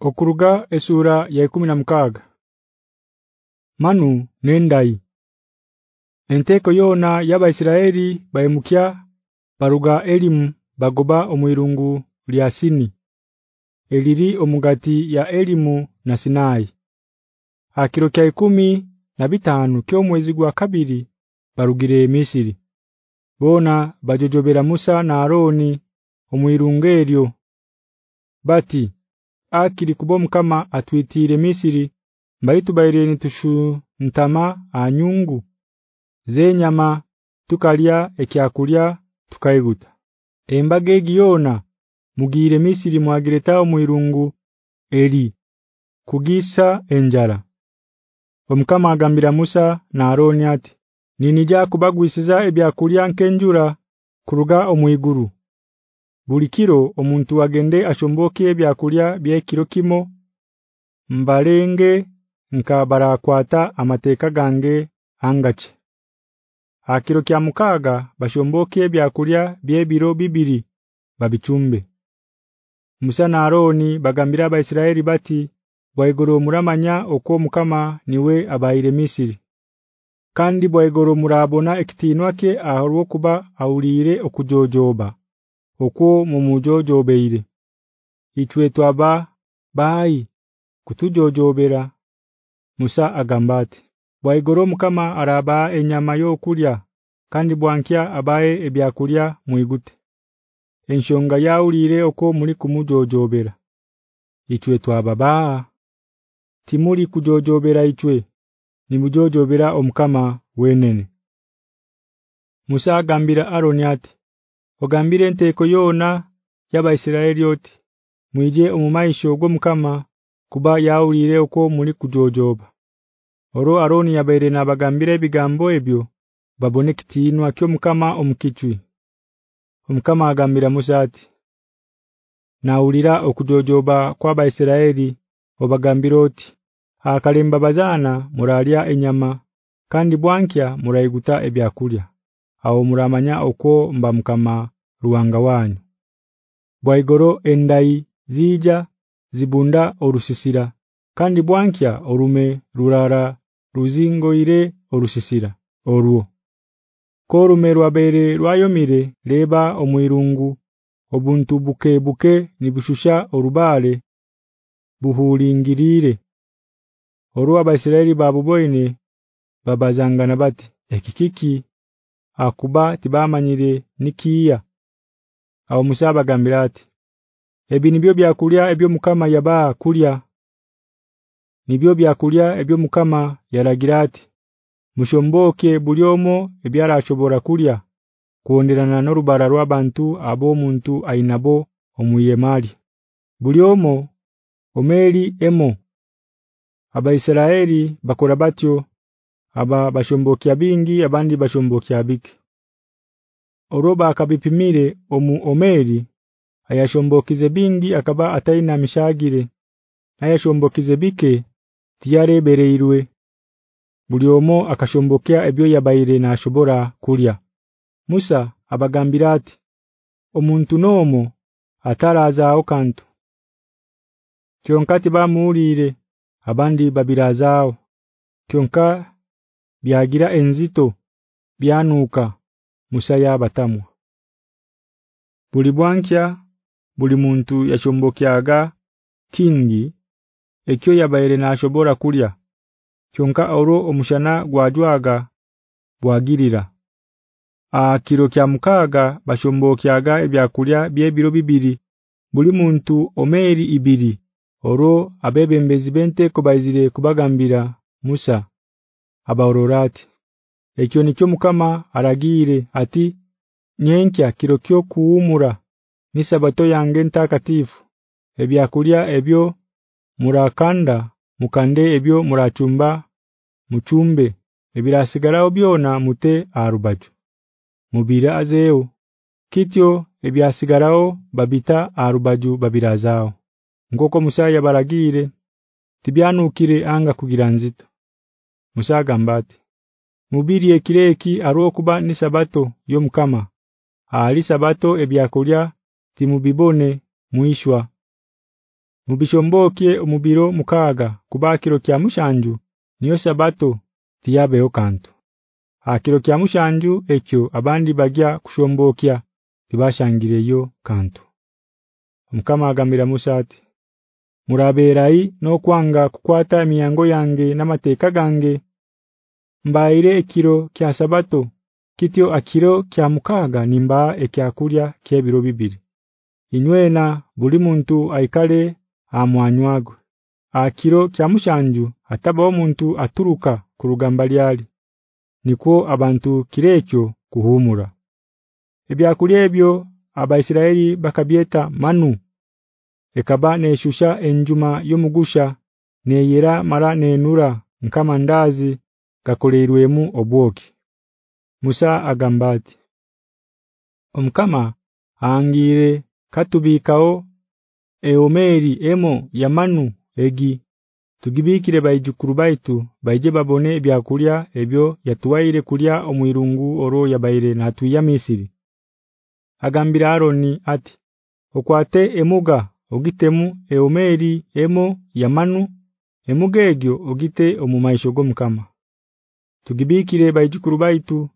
Okuruga esura ya 16 Manu nendai. Enteko yona yaba Isiraeli bayimukya baruga elimu bagoba omwirungu lyasini eliri omugati ya elimu na Sinai. Akiro kya 10 na bitano kyo mwezi gwa kabiri barugire Misiri. Bona bajojobera Musa na Aroni omwirungelyo bati akiri kubomu kama atwitire Misiri mbaitu baireni tushu ntama anyungu zenyama tukalya ekyakulya tukaiguta. Embaga egiyona mugire Misiri mwagireta omwirungu eri kugisa enjara Omukama agambira Musa na Aroni ati ninija kubagwisiza ebyakulya nkenjura kuruga omwiguru bulikiro omuntu agende ashomboke ebyakulya byekiro kimo mbalenge nkabara kwata amateka gange angache Akiro kya mukaga bashomboke ebyakulya byebiro bibiri babichumbe Musa na Aroni bagambira abaisiraeli bati bwaigoro muramanya okwo mukama niwe abaire Misiri. Kandi bwaigoro murabona ekitinwa ke aho kuba aulire okujojoba okwo mumujojobeire Ichwe twaba bai kutujojobera Musa agambati bwaigoro mukama araba enyama yokulya kandi bwankya abaye ebyakulya muigute enshonga yaulire okwo muri kumujojobera Ichwe twababa timuri kujojobera ichwe nimujojobera omukama wenene. Musa agambira Aroni ati ogambire enteko yona y'abaisiraeli oti mwije omumaisho gwo mukama kuba yaulire uko muri kujojoba Oro Aroni yabaire nabagambira ebigambo ebyo babone kitinwa kyo mukama omukitwi Omukama agambira mushati Naulira okujojoba kwa Baisiraeli obagambira oti akalemba bazana muralia enyama kandi bwankya murayiguta ebyakulya aho muramanya okwo mba mukama ruwanga wanyu. Bwaigoro endai zija zibunda orusisira kandi bwankya orume rurara ruzingoire orusisira orwo Korume rwabere rwayomire leba omwirungu obuntu buke buke nibushusha orubale buhulingirire Orwa Abaisiraeli babuboine babazangana bati ekikiki akuba tibamanyire nikiya aho mushaba gambirati ebi nibyo byakulya ebyo mukama yaba kulya nibyo byakulya ebyo mukama yaragirati mushomboke bulyomo ebyara achobora kulya kuonderana n'orubara rw'abantu abo muntu ainabo omuyemali. Bulyomo omeri emo. Abaisiraeli bakora batyo aba bashombokya bingi abandi bashombokya biki Oroba akabipimire omu omeri ayashombokize bingi akaba ataina mishagire. Ayashombokize bike tiyarebereirwe. Buliomo akashombokya ebyo yabaire na ashobora kulya. Musa abagambira ati omuntu nomo ataraza kantu. Kyonkati bamulire abandi babirazao kyonka byagira enzito byanuka musaya batamu buli bwankya buli muntu yashombokyaga kingi ekyo yabaire na ashobora kulya. Kyonka oro omushana gwajwaga bwagirira. Akiro kya mukaga bashombokyaga ebyakulya byebiro bibiri. Buli muntu omeri ibiri oro abebembezi bente kubaizire kubagambira Musa abaororati ekyo nicho mukama aragire ati nyenkya kiro kyo kuumura ni sabato yange ntakatifu. Ebyakulya ebyo murakanda mukande ebyo murachumba muchumbe ebirasigarao byona mute arubaju. Mubira azeo. Kityo ebyasigarao babita arubaju babirazao ngoko musaya baragire tibyanukire anga kugira nzito musaga mbati mubiri ekireki arokuba ni sabato yo mukama. Ali sabato ebyakulya timubibone muishwa mubishomboke omubiro mukaga kubakiro kya mushanju niyo sabato tiyabeyo kantu. Akiro kya mushanju ekyo abandi bagya kushombokya tibashangireyo kantu. Mukama agamira Musa ati Muraberai no kwanga kukwata miyango yange namateka gange. Mbaire ekiro kya sabato kityo akiro kya mukaga nimba ekyakulya kyebiro bibiri. Inywena buli muntu aikale amwanywago akiro kya mushanju ataba omuntu aturuka kurugamba lyali niko abantu kirekyo kuhumura ebyakulya ebyo abaisiraeli bakabieta manu ekaba neshusha enjuma yomugusha neyera mara nenura nkama ndazi gakoleerwemu obwoki. Musa agambati Omkama angire katubikao eomeri emo yamanu egi. Tugibikire bayijukuru baitu baije babone ebyakulya ebyo yatuwaire kulya omwirungu oro yabaire natuya Misiri. Agambira Aroni ati okwate emuga ogitemu eomeri emo yamanu emugegyo ogite omumaisho gomkama tugibikire bayijukuru baitu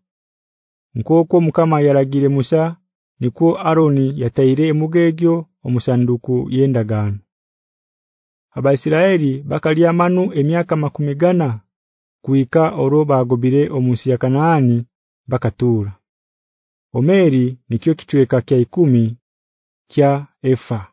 nkoko mukama yaragire Musa niko Aroni yataire emugegyo omusanduku yendagano. Abaisiraeli bakalya manu emyaka makumigana kuika oroba agobire omusi ya Kanaani bakatura Omeri nikyo kitweka kya 10 kya Efa